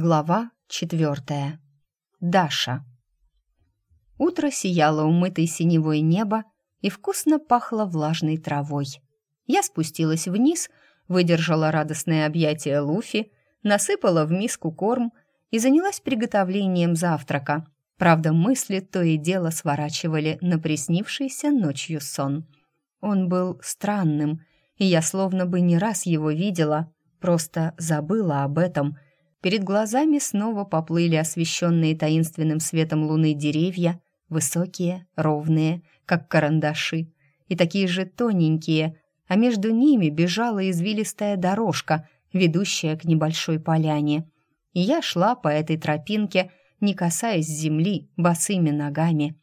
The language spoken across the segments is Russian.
Глава четвертая. Даша. Утро сияло умытой синевой небо и вкусно пахло влажной травой. Я спустилась вниз, выдержала радостное объятие Луфи, насыпала в миску корм и занялась приготовлением завтрака. Правда, мысли то и дело сворачивали на приснившийся ночью сон. Он был странным, и я словно бы не раз его видела, просто забыла об этом — Перед глазами снова поплыли освещенные таинственным светом луны деревья, высокие, ровные, как карандаши, и такие же тоненькие, а между ними бежала извилистая дорожка, ведущая к небольшой поляне. И я шла по этой тропинке, не касаясь земли, босыми ногами.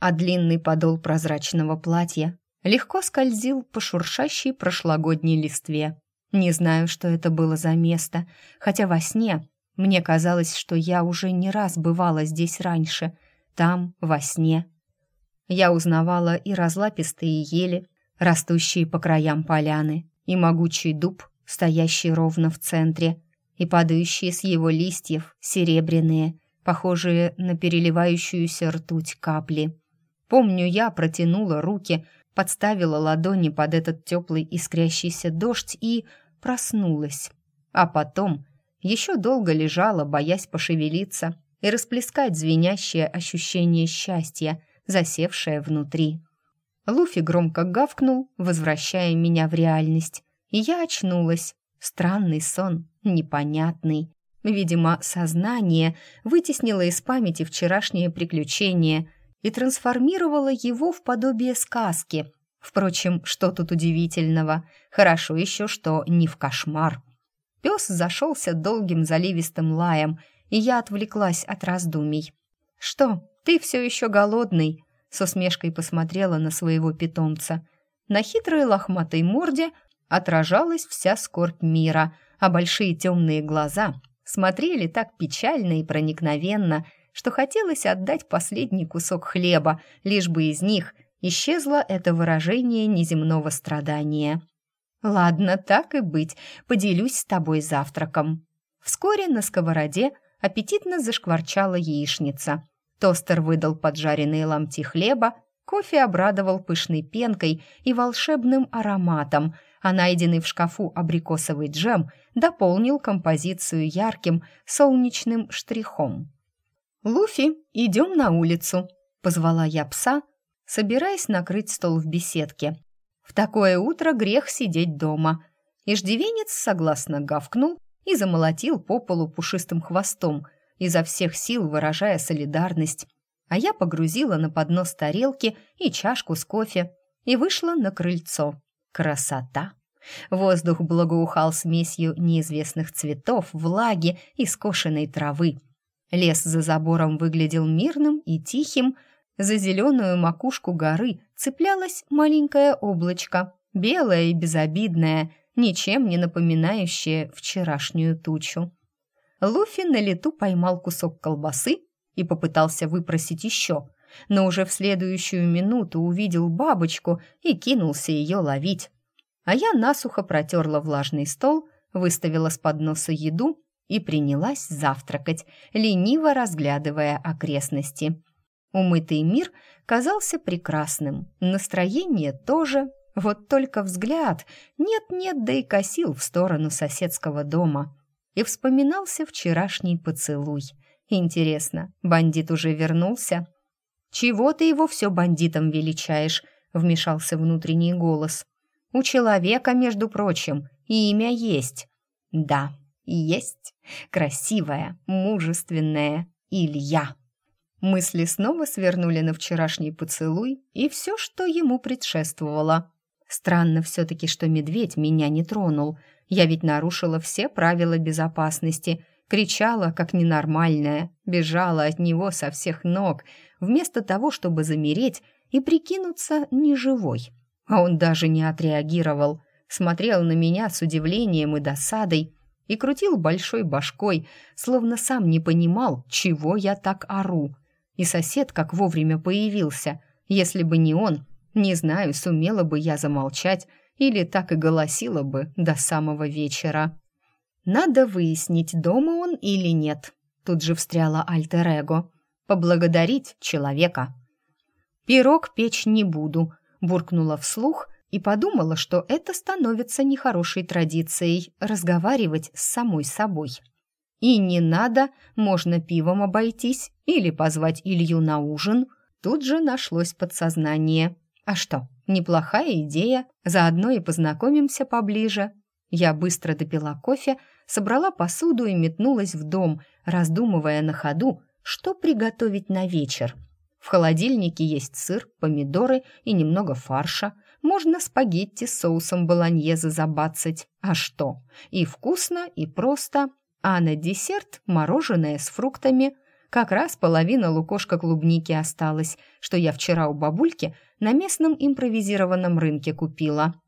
А длинный подол прозрачного платья легко скользил по шуршащей прошлогодней листве. Не знаю, что это было за место, хотя во сне мне казалось, что я уже не раз бывала здесь раньше, там, во сне. Я узнавала и разлапистые ели, растущие по краям поляны, и могучий дуб, стоящий ровно в центре, и падающие с его листьев серебряные, похожие на переливающуюся ртуть капли. Помню, я протянула руки, подставила ладони под этот теплый искрящийся дождь и проснулась. А потом еще долго лежала, боясь пошевелиться и расплескать звенящее ощущение счастья, засевшее внутри. Луфи громко гавкнул, возвращая меня в реальность, и я очнулась. Странный сон, непонятный. Видимо, сознание вытеснило из памяти вчерашнее приключение и трансформировала его в подобие сказки. Впрочем, что тут удивительного? Хорошо еще, что не в кошмар. Пес зашелся долгим заливистым лаем, и я отвлеклась от раздумий. «Что, ты все еще голодный?» С усмешкой посмотрела на своего питомца. На хитрой лохматой морде отражалась вся скорбь мира, а большие темные глаза смотрели так печально и проникновенно, что хотелось отдать последний кусок хлеба, лишь бы из них исчезло это выражение неземного страдания. «Ладно, так и быть, поделюсь с тобой завтраком». Вскоре на сковороде аппетитно зашкварчала яичница. Тостер выдал поджаренные ломти хлеба, кофе обрадовал пышной пенкой и волшебным ароматом, а найденный в шкафу абрикосовый джем дополнил композицию ярким солнечным штрихом. «Луфи, идем на улицу», — позвала я пса, собираясь накрыть стол в беседке. «В такое утро грех сидеть дома». Иждивенец согласно гавкнул и замолотил по полу пушистым хвостом, изо всех сил выражая солидарность. А я погрузила на поднос тарелки и чашку с кофе и вышла на крыльцо. Красота! Воздух благоухал смесью неизвестных цветов, влаги и скошенной травы. Лес за забором выглядел мирным и тихим, за зеленую макушку горы цеплялось маленькое облачко, белое и безобидное, ничем не напоминающее вчерашнюю тучу. Луфи на лету поймал кусок колбасы и попытался выпросить еще, но уже в следующую минуту увидел бабочку и кинулся ее ловить. А я насухо протерла влажный стол, выставила с подноса еду и принялась завтракать, лениво разглядывая окрестности. Умытый мир казался прекрасным, настроение тоже, вот только взгляд нет-нет, да и косил в сторону соседского дома. И вспоминался вчерашний поцелуй. Интересно, бандит уже вернулся? «Чего ты его все бандитом величаешь?» — вмешался внутренний голос. «У человека, между прочим, имя есть». «Да, есть. Красивая, мужественная Илья. Мысли снова свернули на вчерашний поцелуй и все, что ему предшествовало. Странно все-таки, что медведь меня не тронул. Я ведь нарушила все правила безопасности, кричала, как ненормальная, бежала от него со всех ног, вместо того, чтобы замереть и прикинуться неживой. А он даже не отреагировал, смотрел на меня с удивлением и досадой, и крутил большой башкой, словно сам не понимал, чего я так ору. И сосед как вовремя появился. Если бы не он, не знаю, сумела бы я замолчать или так и голосила бы до самого вечера. Надо выяснить, дома он или нет. Тут же встряла Альтер-Эго. Поблагодарить человека. «Пирог печь не буду», — буркнула вслух и подумала, что это становится нехорошей традицией разговаривать с самой собой. И не надо, можно пивом обойтись или позвать Илью на ужин. Тут же нашлось подсознание. А что, неплохая идея, заодно и познакомимся поближе. Я быстро допила кофе, собрала посуду и метнулась в дом, раздумывая на ходу, что приготовить на вечер. В холодильнике есть сыр, помидоры и немного фарша. Можно спагетти с соусом болоньезе забацать. А что? И вкусно, и просто. А на десерт мороженое с фруктами. Как раз половина лукошка клубники осталась, что я вчера у бабульки на местном импровизированном рынке купила.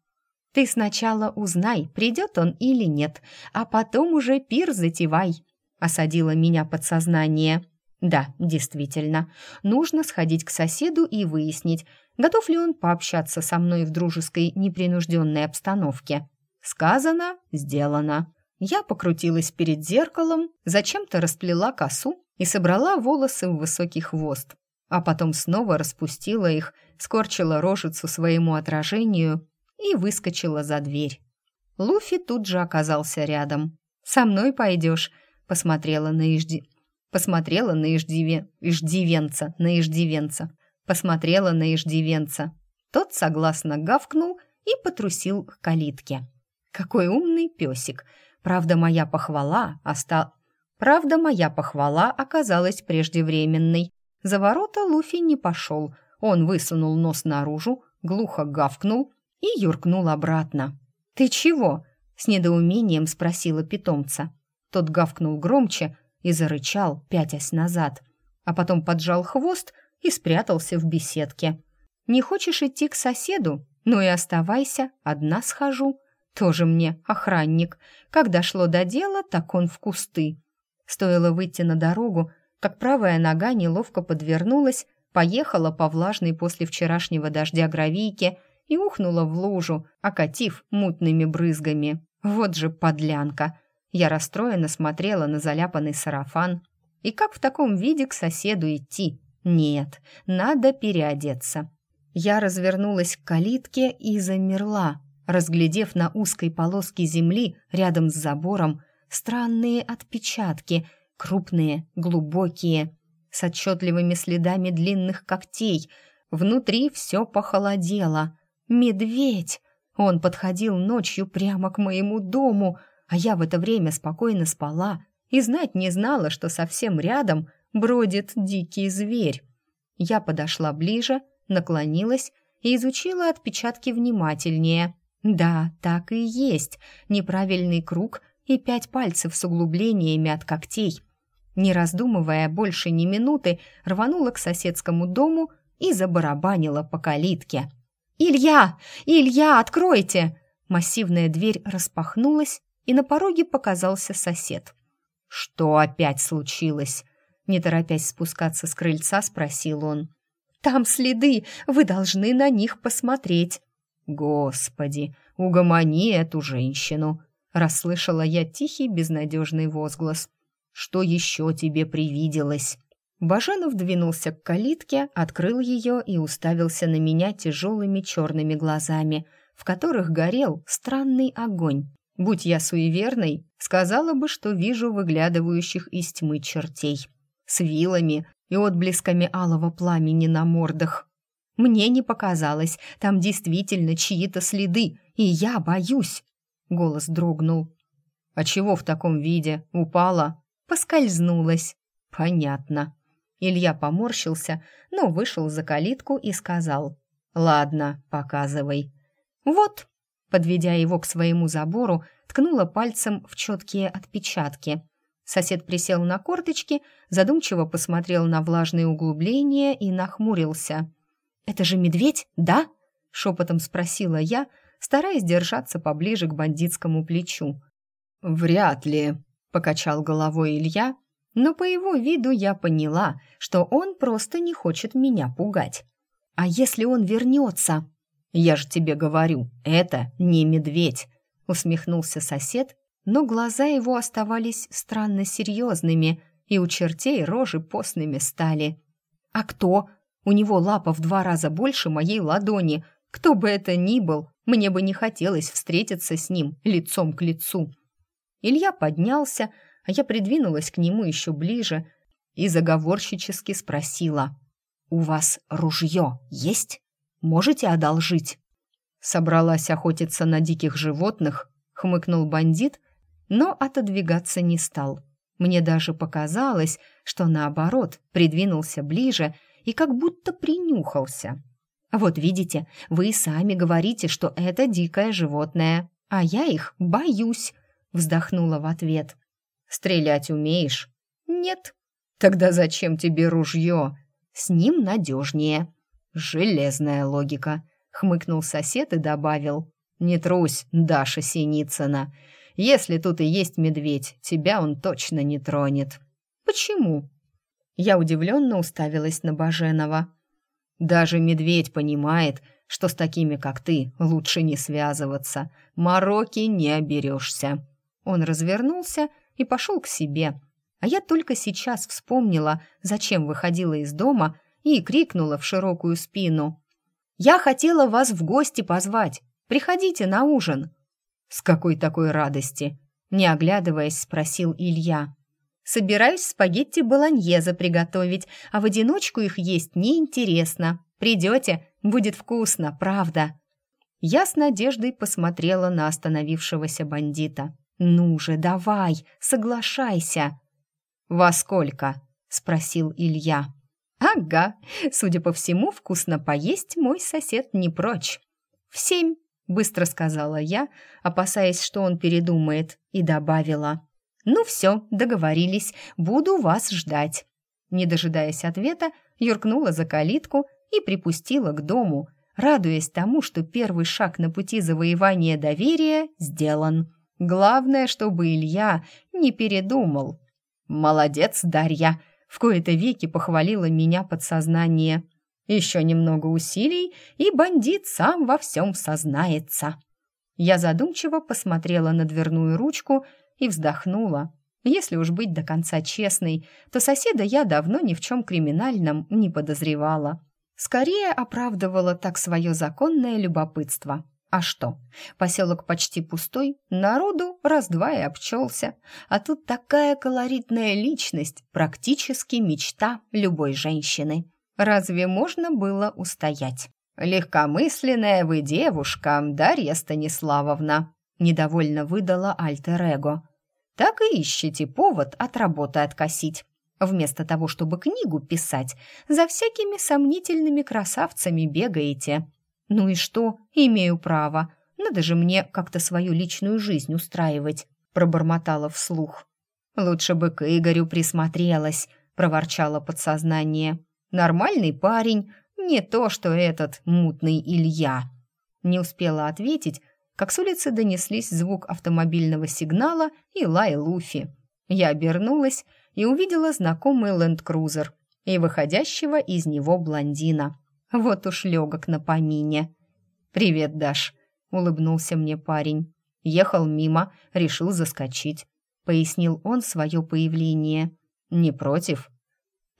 Ты сначала узнай, придет он или нет, а потом уже пир затевай», — осадило меня подсознание. «Да, действительно, нужно сходить к соседу и выяснить, готов ли он пообщаться со мной в дружеской, непринужденной обстановке. Сказано, сделано». Я покрутилась перед зеркалом, зачем-то расплела косу и собрала волосы в высокий хвост, а потом снова распустила их, скорчила рожицу своему отражению и выскочила за дверь. Луфи тут же оказался рядом. «Со мной пойдешь?» — посмотрела на Ижди... Посмотрела на Иждиве... Иждивенца, на Иждивенца. Посмотрела на Иждивенца. Тот согласно гавкнул и потрусил к калитке. «Какой умный песик!» Правда, моя похвала оста... Правда, моя похвала оказалась преждевременной. За ворота Луфи не пошел. Он высунул нос наружу, глухо гавкнул и юркнул обратно. «Ты чего?» — с недоумением спросила питомца. Тот гавкнул громче и зарычал, пятясь назад, а потом поджал хвост и спрятался в беседке. «Не хочешь идти к соседу? Ну и оставайся, одна схожу. Тоже мне охранник. Как дошло до дела, так он в кусты». Стоило выйти на дорогу, как правая нога неловко подвернулась, поехала по влажной после вчерашнего дождя гравийке и ухнула в лужу, окатив мутными брызгами. Вот же подлянка! Я расстроенно смотрела на заляпанный сарафан. И как в таком виде к соседу идти? Нет, надо переодеться. Я развернулась к калитке и замерла, разглядев на узкой полоске земли рядом с забором странные отпечатки, крупные, глубокие, с отчетливыми следами длинных когтей. Внутри все похолодело. Медведь! Он подходил ночью прямо к моему дому, а я в это время спокойно спала и знать не знала, что совсем рядом бродит дикий зверь. Я подошла ближе, наклонилась и изучила отпечатки внимательнее. Да, так и есть. Неправильный круг и пять пальцев с углублениями от когтей. Не раздумывая больше ни минуты, рванула к соседскому дому и забарабанила по калитке. «Илья! Илья, откройте!» Массивная дверь распахнулась, и на пороге показался сосед. «Что опять случилось?» Не торопясь спускаться с крыльца, спросил он. «Там следы, вы должны на них посмотреть». «Господи, угомони эту женщину!» Расслышала я тихий безнадежный возглас. «Что еще тебе привиделось?» Баженов двинулся к калитке, открыл ее и уставился на меня тяжелыми черными глазами, в которых горел странный огонь. Будь я суеверной, сказала бы, что вижу выглядывающих из тьмы чертей. С вилами и отблесками алого пламени на мордах. Мне не показалось, там действительно чьи-то следы, и я боюсь. Голос дрогнул. «А чего в таком виде? Упала?» «Поскользнулась». «Понятно». Илья поморщился, но вышел за калитку и сказал «Ладно, показывай». «Вот», подведя его к своему забору, ткнула пальцем в четкие отпечатки. Сосед присел на корточки, задумчиво посмотрел на влажные углубления и нахмурился. «Это же медведь, да?» — шепотом спросила я, стараясь держаться поближе к бандитскому плечу. «Вряд ли», — покачал головой Илья, но по его виду я поняла, что он просто не хочет меня пугать. «А если он вернется?» «Я же тебе говорю, это не медведь», — усмехнулся сосед, но глаза его оставались странно серьезными, и у чертей рожи постными стали. «А кто? У него лапа в два раза больше моей ладони. Кто бы это ни был, мне бы не хотелось встретиться с ним лицом к лицу». Илья поднялся, а я придвинулась к нему еще ближе и заговорщически спросила. «У вас ружье есть? Можете одолжить?» Собралась охотиться на диких животных, хмыкнул бандит, но отодвигаться не стал. Мне даже показалось, что наоборот, придвинулся ближе и как будто принюхался. «Вот видите, вы сами говорите, что это дикое животное, а я их боюсь», — вздохнула в ответ. «Стрелять умеешь?» «Нет». «Тогда зачем тебе ружье?» «С ним надежнее». «Железная логика», — хмыкнул сосед и добавил. «Не трусь, Даша Синицына. Если тут и есть медведь, тебя он точно не тронет». «Почему?» Я удивленно уставилась на Баженова. «Даже медведь понимает, что с такими, как ты, лучше не связываться. Мороки не оберешься». Он развернулся и пошел к себе. А я только сейчас вспомнила, зачем выходила из дома и крикнула в широкую спину. «Я хотела вас в гости позвать. Приходите на ужин». «С какой такой радости?» Не оглядываясь, спросил Илья. «Собираюсь спагетти болоньезе приготовить, а в одиночку их есть неинтересно. Придете, будет вкусно, правда». Я с надеждой посмотрела на остановившегося бандита. «Ну же, давай, соглашайся!» «Во сколько?» — спросил Илья. «Ага, судя по всему, вкусно поесть мой сосед не прочь». «В семь», — быстро сказала я, опасаясь, что он передумает, и добавила. «Ну все, договорились, буду вас ждать». Не дожидаясь ответа, юркнула за калитку и припустила к дому, радуясь тому, что первый шаг на пути завоевания доверия сделан. Главное, чтобы Илья не передумал. «Молодец, Дарья!» — в кои-то веки похвалила меня подсознание. «Еще немного усилий, и бандит сам во всем сознается». Я задумчиво посмотрела на дверную ручку и вздохнула. Если уж быть до конца честной, то соседа я давно ни в чем криминальном не подозревала. Скорее оправдывала так свое законное любопытство. А что? Поселок почти пустой, народу раз-два и обчелся. А тут такая колоритная личность, практически мечта любой женщины. Разве можно было устоять? «Легкомысленная вы девушка, Дарья Станиславовна», недовольно выдала альтер-эго. «Так и ищите повод от работы откосить. Вместо того, чтобы книгу писать, за всякими сомнительными красавцами бегаете. «Ну и что? Имею право. Надо же мне как-то свою личную жизнь устраивать», — пробормотала вслух. «Лучше бы к Игорю присмотрелась», — проворчало подсознание. «Нормальный парень, не то что этот мутный Илья». Не успела ответить, как с улицы донеслись звук автомобильного сигнала и лай Луфи. Я обернулась и увидела знакомый ленд-крузер и выходящего из него блондина. Вот уж легок на помине. «Привет, Даш», — улыбнулся мне парень. Ехал мимо, решил заскочить. Пояснил он свое появление. «Не против?»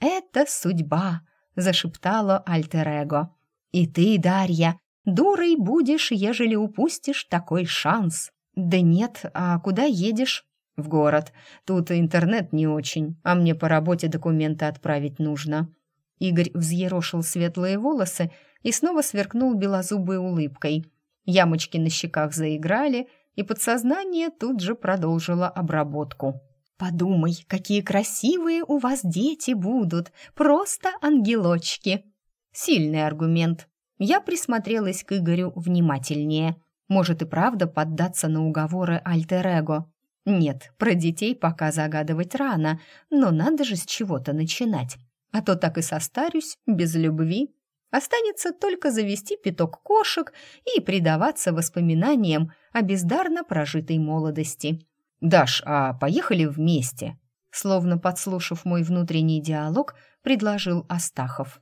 «Это судьба», — зашептала Альтер-Эго. «И ты, Дарья, дурой будешь, ежели упустишь такой шанс». «Да нет, а куда едешь?» «В город. Тут интернет не очень, а мне по работе документы отправить нужно». Игорь взъерошил светлые волосы и снова сверкнул белозубой улыбкой. Ямочки на щеках заиграли, и подсознание тут же продолжило обработку. «Подумай, какие красивые у вас дети будут! Просто ангелочки!» Сильный аргумент. Я присмотрелась к Игорю внимательнее. Может и правда поддаться на уговоры альтер-эго. Нет, про детей пока загадывать рано, но надо же с чего-то начинать а то так и состарюсь без любви. Останется только завести пяток кошек и предаваться воспоминаниям о бездарно прожитой молодости. «Даш, а поехали вместе?» Словно подслушав мой внутренний диалог, предложил Астахов.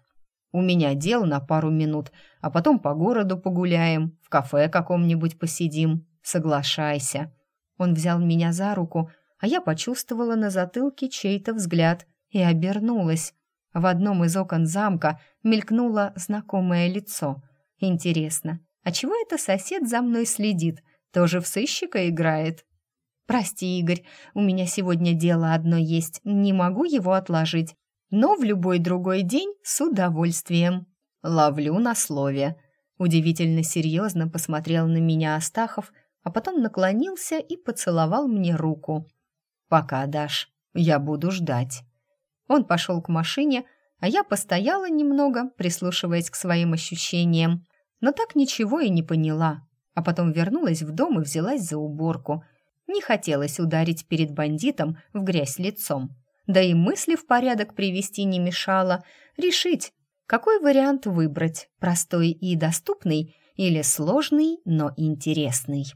«У меня дел на пару минут, а потом по городу погуляем, в кафе каком-нибудь посидим. Соглашайся». Он взял меня за руку, а я почувствовала на затылке чей-то взгляд и обернулась. В одном из окон замка мелькнуло знакомое лицо. Интересно, а чего это сосед за мной следит? Тоже в сыщика играет? «Прости, Игорь, у меня сегодня дело одно есть, не могу его отложить, но в любой другой день с удовольствием». «Ловлю на слове». Удивительно серьезно посмотрел на меня Астахов, а потом наклонился и поцеловал мне руку. «Пока, Даш, я буду ждать». Он пошел к машине, а я постояла немного, прислушиваясь к своим ощущениям, но так ничего и не поняла, а потом вернулась в дом и взялась за уборку – не хотелось ударить перед бандитом в грязь лицом. Да и мысли в порядок привести не мешало. Решить, какой вариант выбрать, простой и доступный или сложный, но интересный.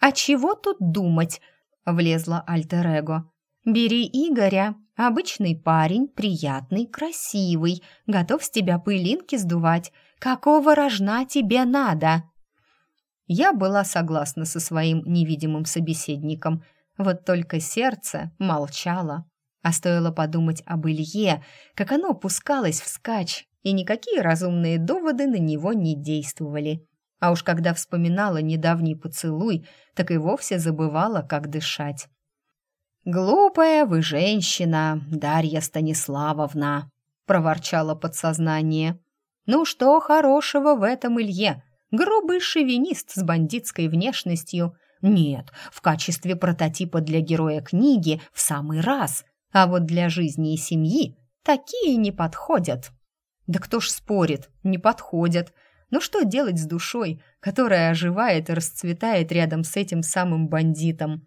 «А чего тут думать?» — влезла альтер-эго. «Бери Игоря, обычный парень, приятный, красивый, готов с тебя пылинки сдувать. Какого рожна тебе надо?» Я была согласна со своим невидимым собеседником, вот только сердце молчало. А стоило подумать об Илье, как оно пускалось вскачь, и никакие разумные доводы на него не действовали. А уж когда вспоминала недавний поцелуй, так и вовсе забывала, как дышать. «Глупая вы женщина, Дарья Станиславовна!» — проворчало подсознание. «Ну что хорошего в этом Илье? Грубый шовинист с бандитской внешностью. Нет, в качестве прототипа для героя книги в самый раз. А вот для жизни и семьи такие не подходят. Да кто ж спорит, не подходят. Но что делать с душой, которая оживает и расцветает рядом с этим самым бандитом?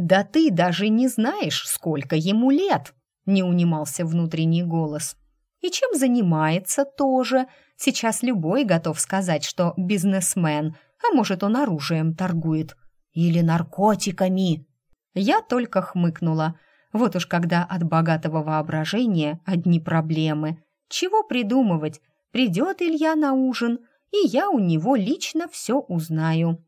«Да ты даже не знаешь, сколько ему лет!» — не унимался внутренний голос. «И чем занимается тоже?» Сейчас любой готов сказать, что бизнесмен, а может, он оружием торгует. Или наркотиками. Я только хмыкнула. Вот уж когда от богатого воображения одни проблемы. Чего придумывать? Придет Илья на ужин, и я у него лично все узнаю.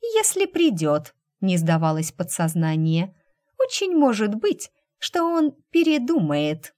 Если придет, не сдавалось подсознание, очень может быть, что он передумает.